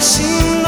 destino.